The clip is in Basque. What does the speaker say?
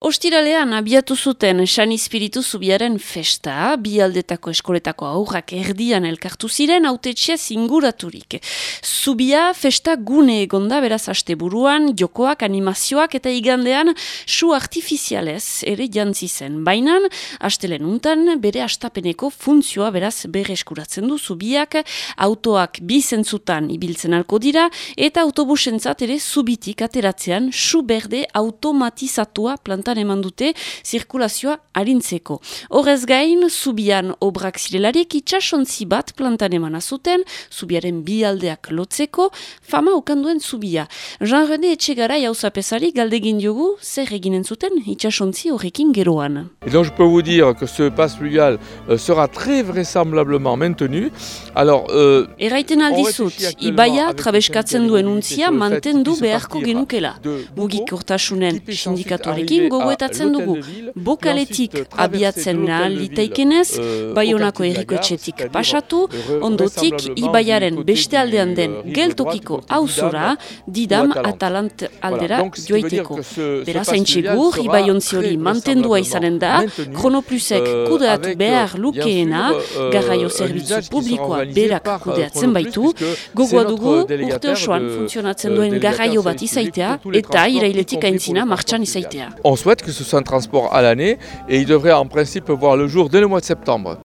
Ostiralean abiatu zuten San Espiritu Zubiaren festa, bi aldetako eskoletako aurrak erdian elkartu ziren autetxe zinguraturik. Zubia festa gune egonda beraz aste buruan, jokoak, animazioak eta igandean su artifizialez ere jantzi zen. Bainan, astelen untan, bere astapeneko funtzioa beraz bere eskuratzen du Zubiak, autoak bi zentzutan ibiltzen alko dira, eta autobusentzat ere Zubitik ateratzean su berde automatizatua planta eman dute zirkulazioa harintzeko. Horrez gain, zubian obrak zirelarik itxasontzi bat plantan eman azuten, zubiaren bi aldeak lotzeko, fama okanduen zubia. Jean-René Etxegara jauza pesari galdegin diogu zer eginen zuten itxasontzi horrekin geroan. Et donc je peux vous dire que ce passe fluvial euh, sera très vraisemblablement maintenu. Alors, euh, Erraiten aldizut, ibaia trabeskatzen duen untzia mantendu beharko genukela. Mugik urtasunen sindikatuarekin gogoetatzen dugu. Bokaletik abiatzen nahal litaikenez, baionako erikoetxetik pasatu, ondotik ibaiaren beste aldean den geltokiko auzora, didam atalant aldera joaiteko. Beraz haintxegur, ibaion ziori mantendua izanen da, kronoplusek kudeatu behar lukeena, garraio zerbitzu publikoa berak kudeatzen baitu, gogoa dugu urte osoan funtzionatzen duen garraio bat izaitea, eta irailetik aintzina martxan izaitea. Que ce soit un transport à l'année et il devrait en principe voir le jour dès le mois de septembre.